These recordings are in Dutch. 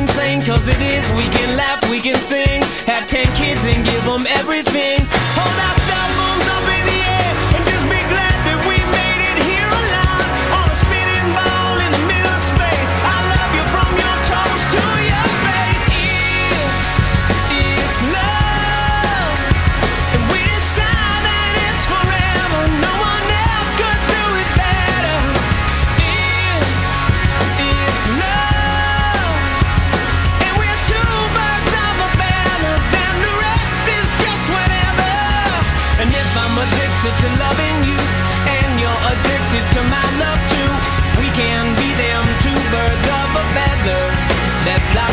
Insane, cause it is. We can laugh, we can sing, have ten kids and give them everything. Hold our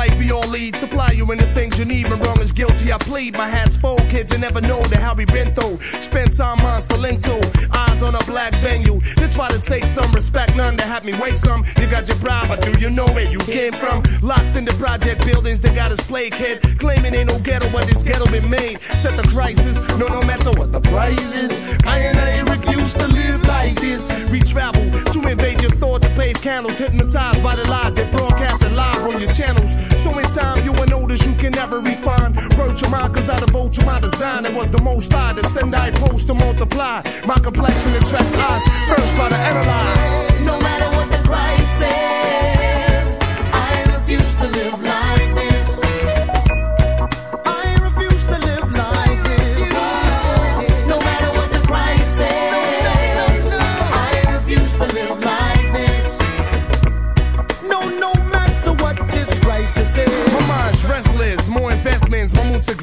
life for all lead. Supply you with the things you need. When wrong is guilty, I plead. My hat's full, kids. You never know the hell we been through. Spend time on Stalento. Eyes on a black venue. They try to take some respect, none to have me wake some. You got your bribe, but do you know where you came from? Locked in the project buildings, they got us plague kid. Claiming ain't no ghetto, but this ghetto been made. Set the crisis, no, no matter what the price is. I and I refuse to live like this. We travel to invade your thought, to pave candles, hypnotized by the lies they brought. ever refine. Word to mine, cause I devote to my design. It was the most I to send, I post to multiply. My complexion attracts eyes, first try to analyze. No matter what the price is.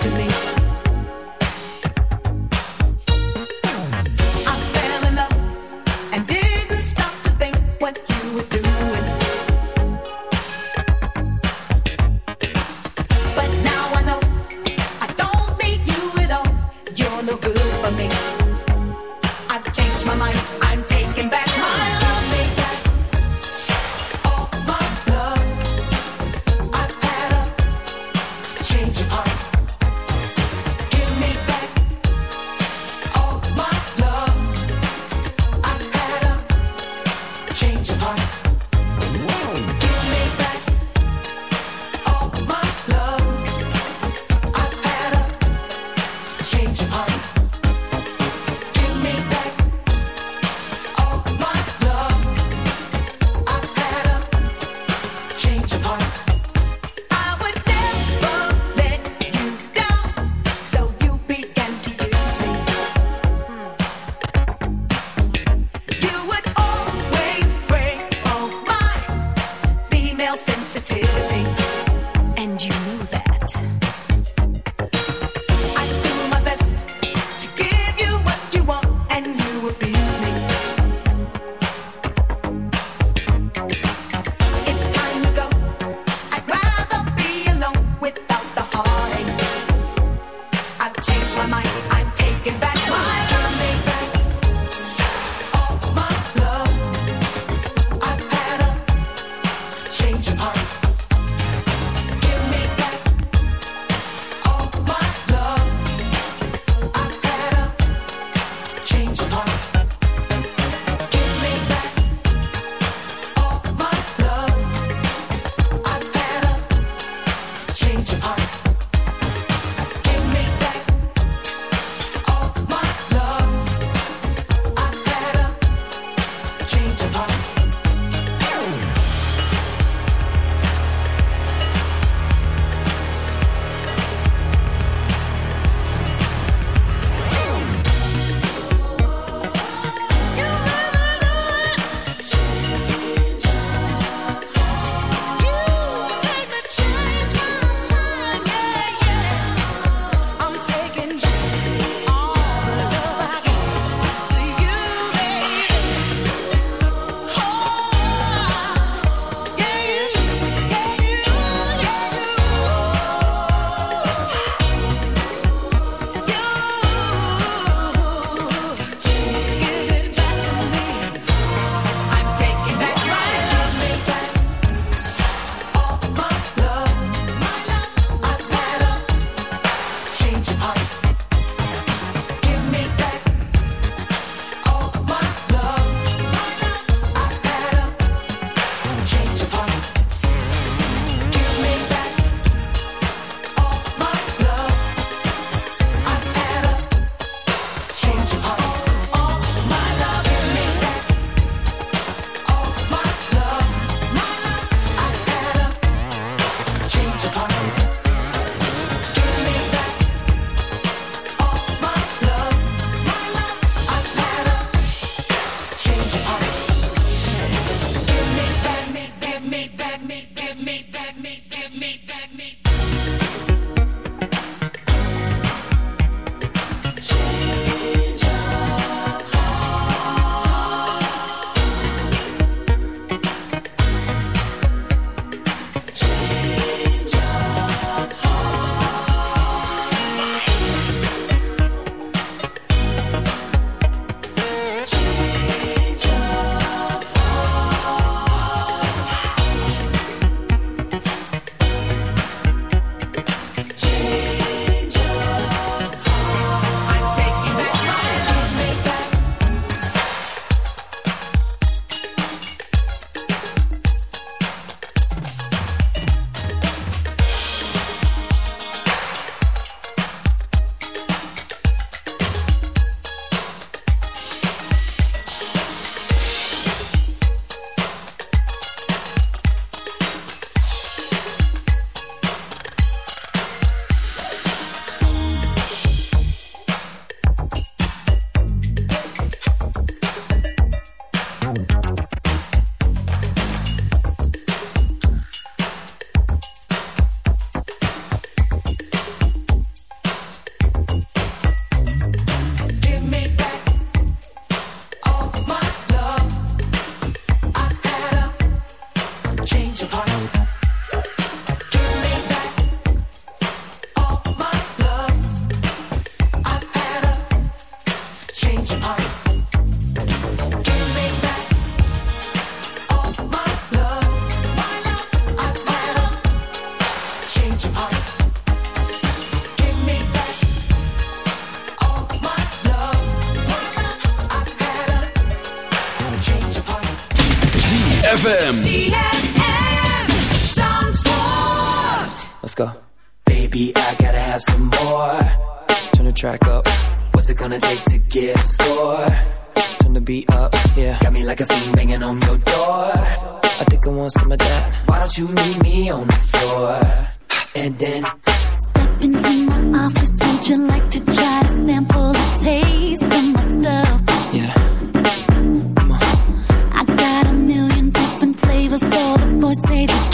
to me. ZFM. ZFM. Let's go. Baby, I gotta have some more. Turn the track up. What's it gonna take to get score? Turn the beat up, yeah. Got me like a fiend banging on your door. I think I want some of that. Why don't you meet me on the floor? And then step into my office. Would you like to try to sample the taste of my stuff? say that.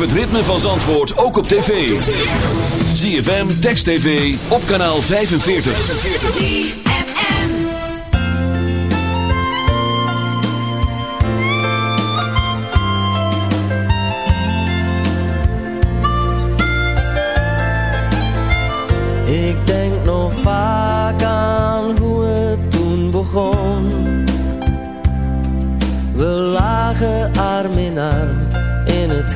het ritme van Zandvoort ook op tv. ZFM, Text TV, op kanaal 45. Ik denk nog vaak aan hoe het toen begon. We lagen arm in arm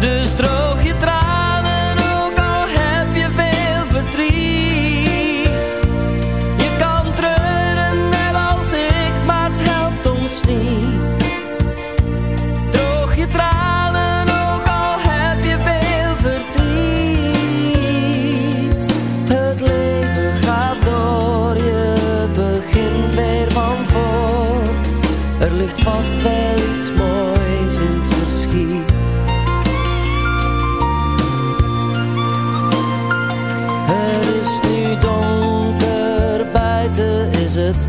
Dus droog je tranen, ook al heb je veel verdriet. Je kan treuren net als ik, maar het helpt ons niet. Droog je tranen, ook al heb je veel verdriet. Het leven gaat door, je begint weer van voor. Er ligt vast wel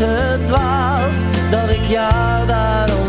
het dwaas dat ik jou daarom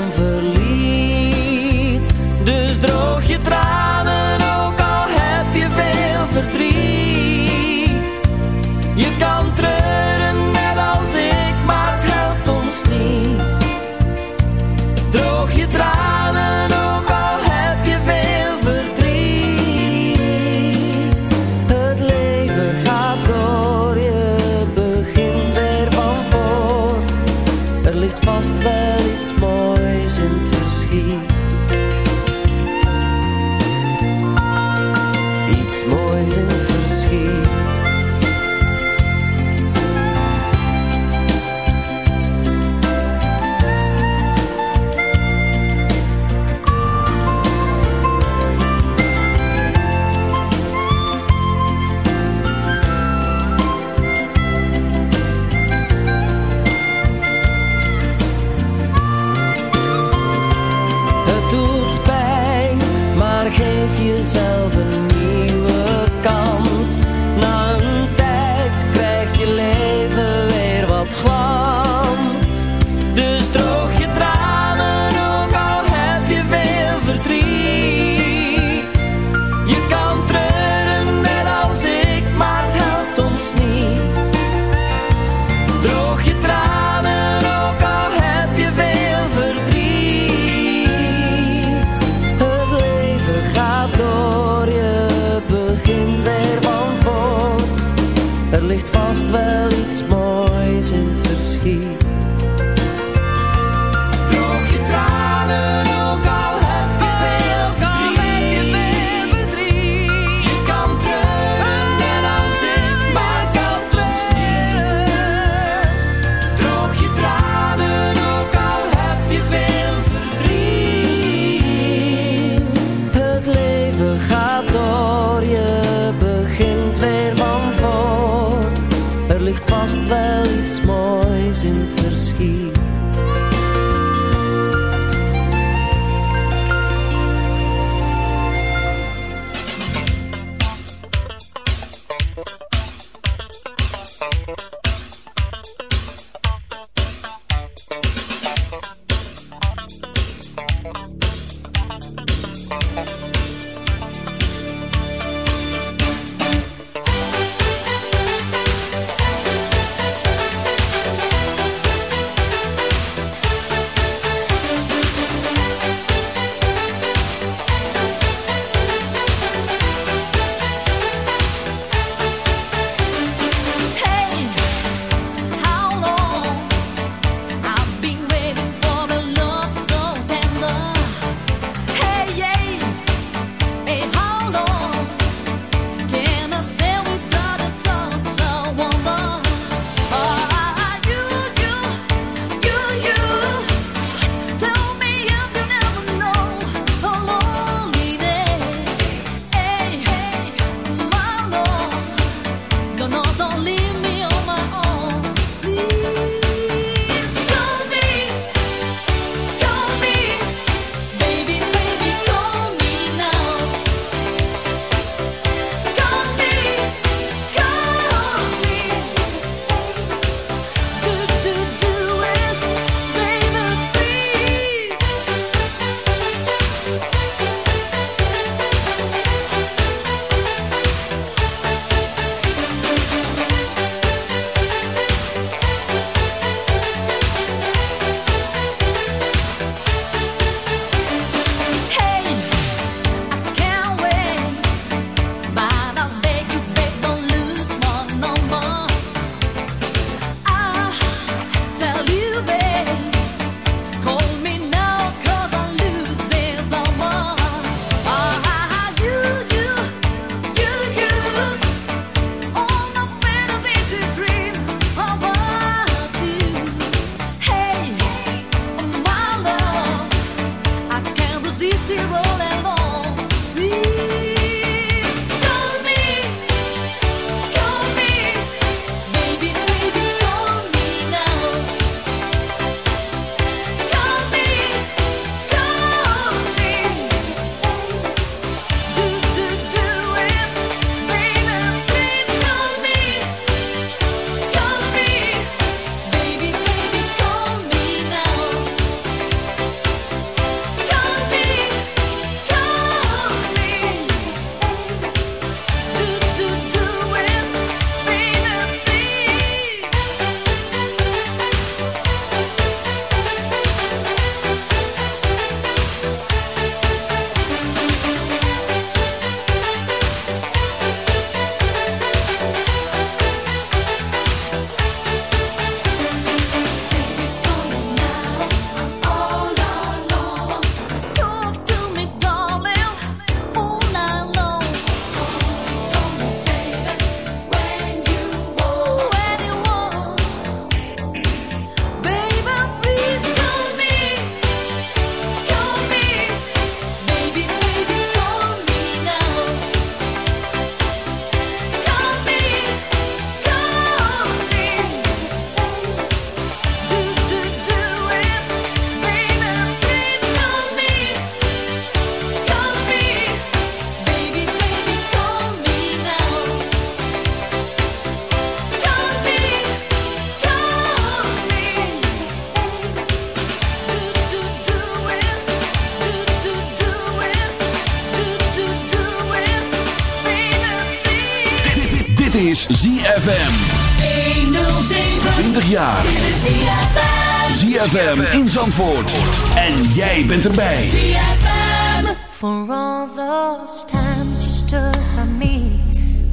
ZFM in Zandvoort. En jij bent erbij. ZFM. For all those times you stood by me.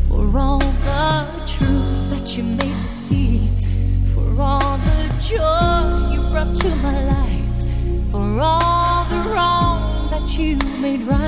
For all the truth that you made me see. For all the joy you brought to my life. For all the wrong that you made right.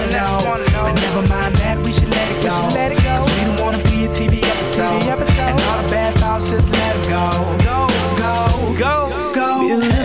wanna know. But never mind that, we should let it go. Cause we don't wanna be a TV episode. And all the bad thoughts, just let it go. Go, go, go, go.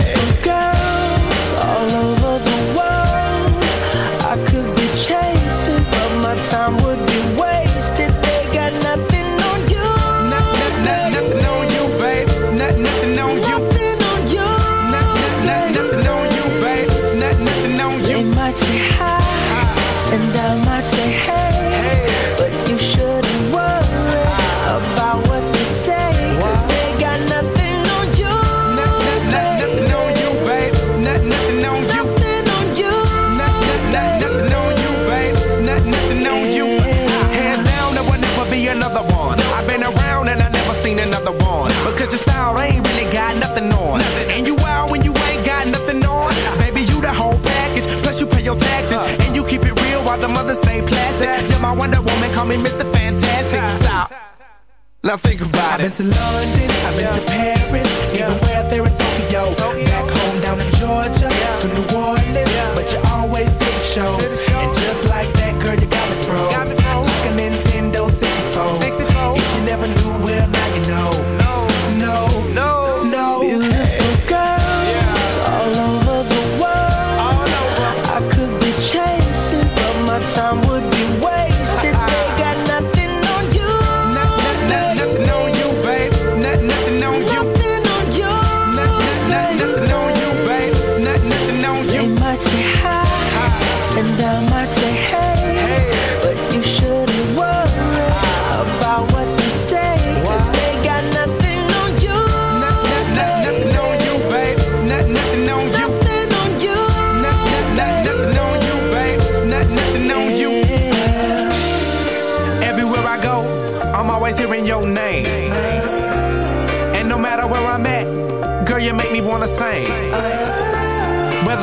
One. Because your style ain't really got nothing on. And you out when you ain't got nothing on. Baby, you the whole package. Plus you pay your taxes. And you keep it real while the mothers stay plastic. You're my Wonder Woman, call me Mr. Fantastic. Stop. Now think about it. I've been to London, I've been to Paris, even where there in Tokyo. Back home down in Georgia, to New Orleans, but you always did show.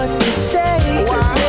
what they say.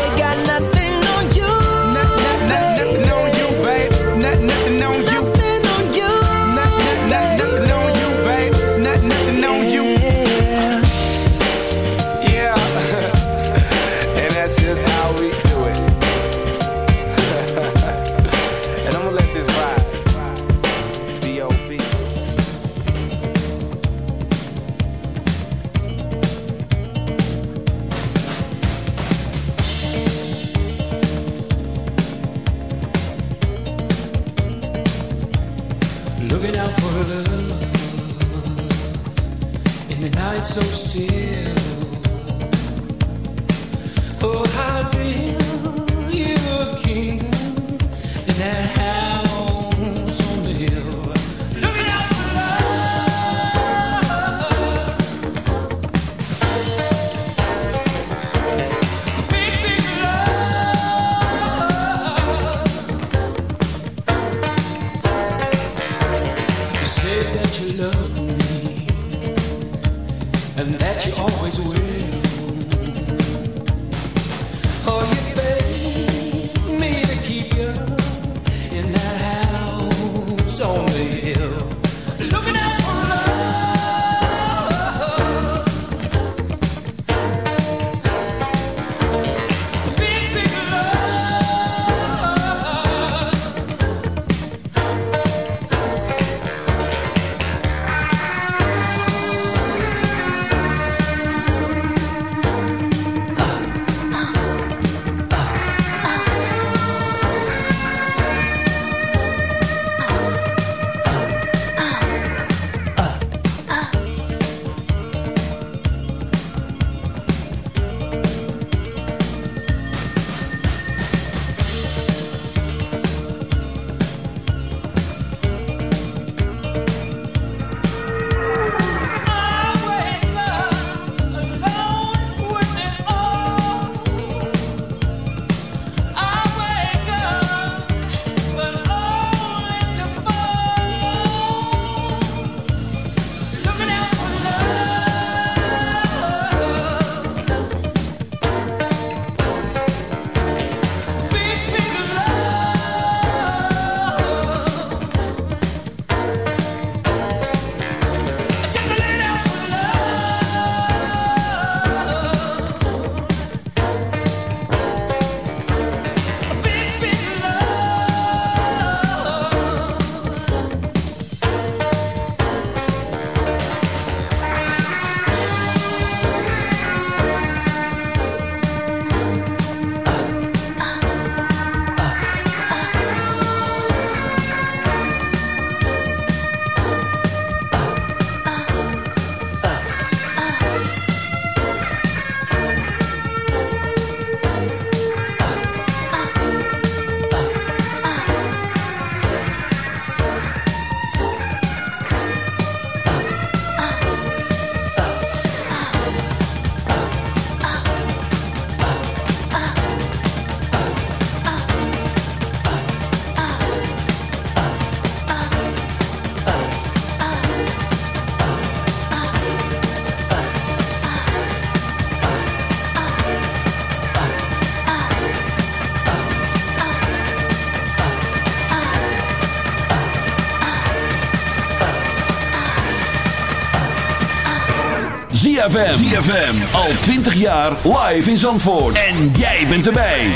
ZFM. ZFM. Al 20 jaar live in Zandvoort. En jij bent erbij.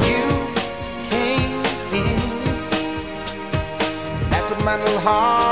You came in. That's what my little heart.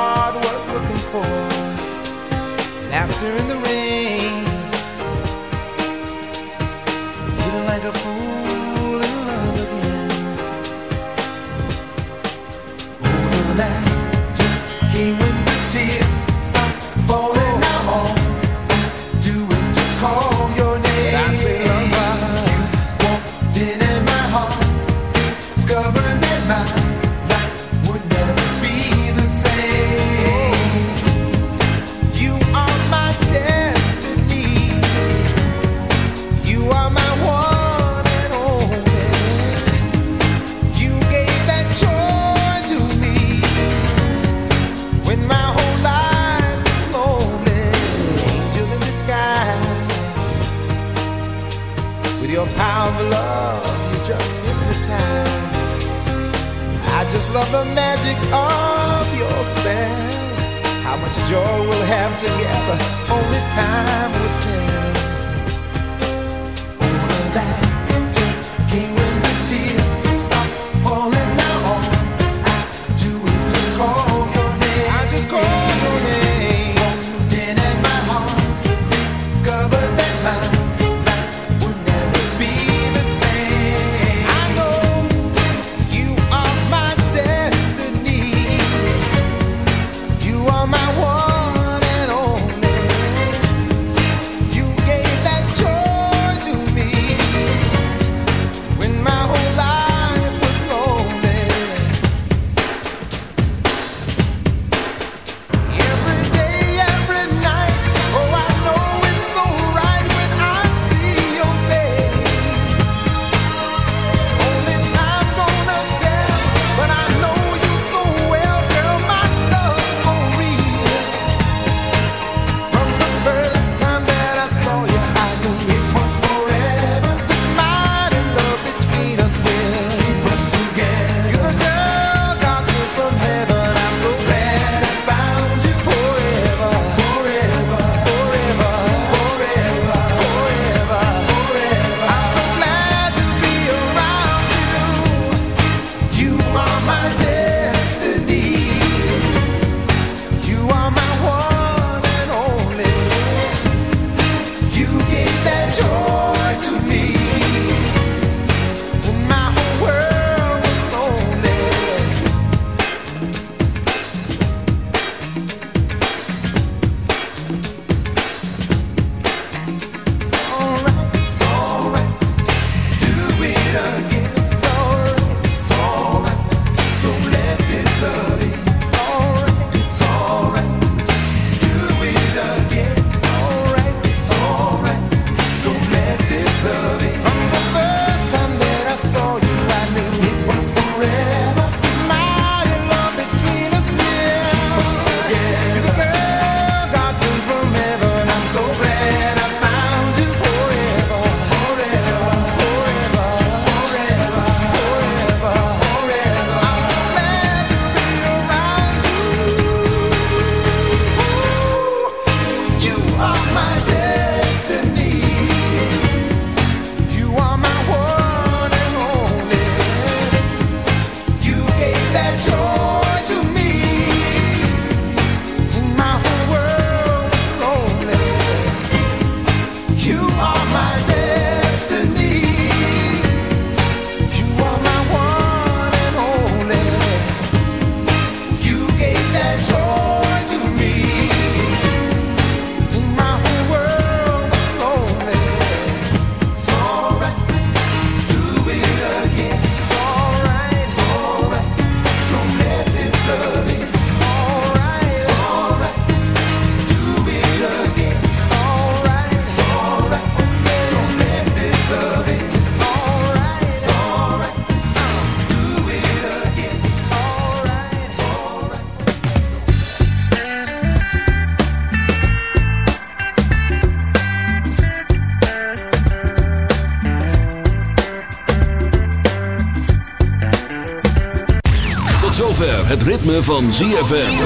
van ZFM.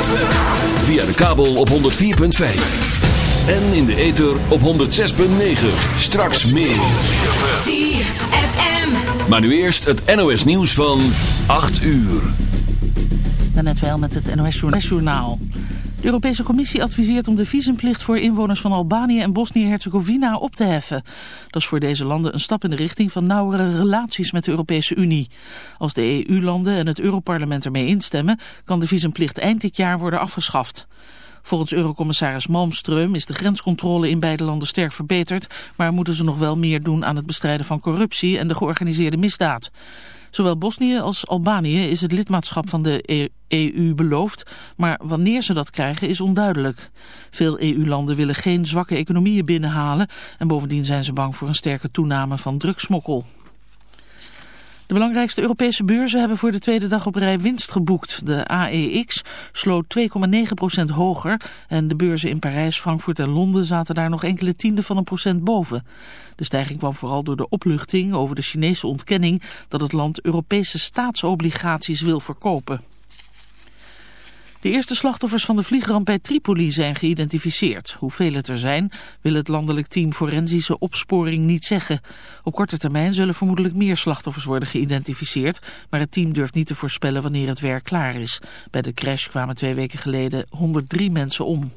Via de kabel op 104.5. En in de ether op 106.9. Straks meer. ZFM. Maar nu eerst het NOS nieuws van 8 uur. Daarnet wel met het NOS journaal. De Europese Commissie adviseert om de visumplicht voor inwoners van Albanië en Bosnië-Herzegovina op te heffen. Dat is voor deze landen een stap in de richting van nauwere relaties met de Europese Unie. Als de EU-landen en het Europarlement ermee instemmen, kan de visumplicht eind dit jaar worden afgeschaft. Volgens Eurocommissaris Malmström is de grenscontrole in beide landen sterk verbeterd, maar moeten ze nog wel meer doen aan het bestrijden van corruptie en de georganiseerde misdaad. Zowel Bosnië als Albanië is het lidmaatschap van de EU beloofd, maar wanneer ze dat krijgen is onduidelijk. Veel EU-landen willen geen zwakke economieën binnenhalen en bovendien zijn ze bang voor een sterke toename van drugsmokkel. De belangrijkste Europese beurzen hebben voor de tweede dag op rij winst geboekt. De AEX sloot 2,9% hoger en de beurzen in Parijs, Frankfurt en Londen zaten daar nog enkele tienden van een procent boven. De stijging kwam vooral door de opluchting over de Chinese ontkenning dat het land Europese staatsobligaties wil verkopen. De eerste slachtoffers van de vliegramp bij Tripoli zijn geïdentificeerd. Hoeveel het er zijn, wil het landelijk team forensische opsporing niet zeggen. Op korte termijn zullen vermoedelijk meer slachtoffers worden geïdentificeerd, maar het team durft niet te voorspellen wanneer het werk klaar is. Bij de crash kwamen twee weken geleden 103 mensen om.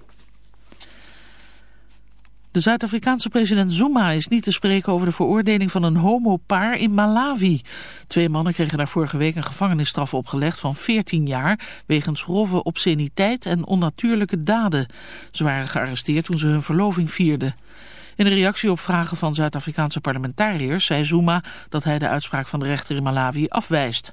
De Zuid-Afrikaanse president Zuma is niet te spreken over de veroordeling van een homopaar in Malawi. Twee mannen kregen daar vorige week een gevangenisstraf opgelegd van 14 jaar... wegens grove obsceniteit en onnatuurlijke daden. Ze waren gearresteerd toen ze hun verloving vierden. In een reactie op vragen van Zuid-Afrikaanse parlementariërs zei Zuma dat hij de uitspraak van de rechter in Malawi afwijst.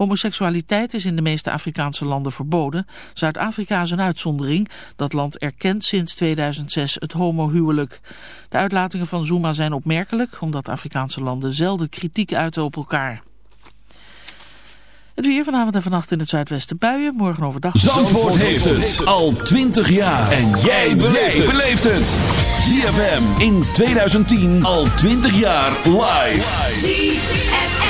Homoseksualiteit is in de meeste Afrikaanse landen verboden. Zuid-Afrika is een uitzondering. Dat land erkent sinds 2006 het homohuwelijk. De uitlatingen van Zuma zijn opmerkelijk, omdat Afrikaanse landen zelden kritiek uiten op elkaar. Het weer vanavond en vannacht in het zuidwesten buien. Morgen overdag... Zandvoort, heeft het al 20 jaar. En jij beleeft het. ZFM in 2010 al 20 jaar live. ZFM.